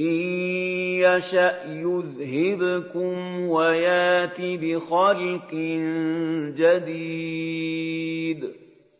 إِن يَشَأْ يُذْهِبْكُمْ وَيَأْتِ بِخَلْقٍ جَدِيدٍ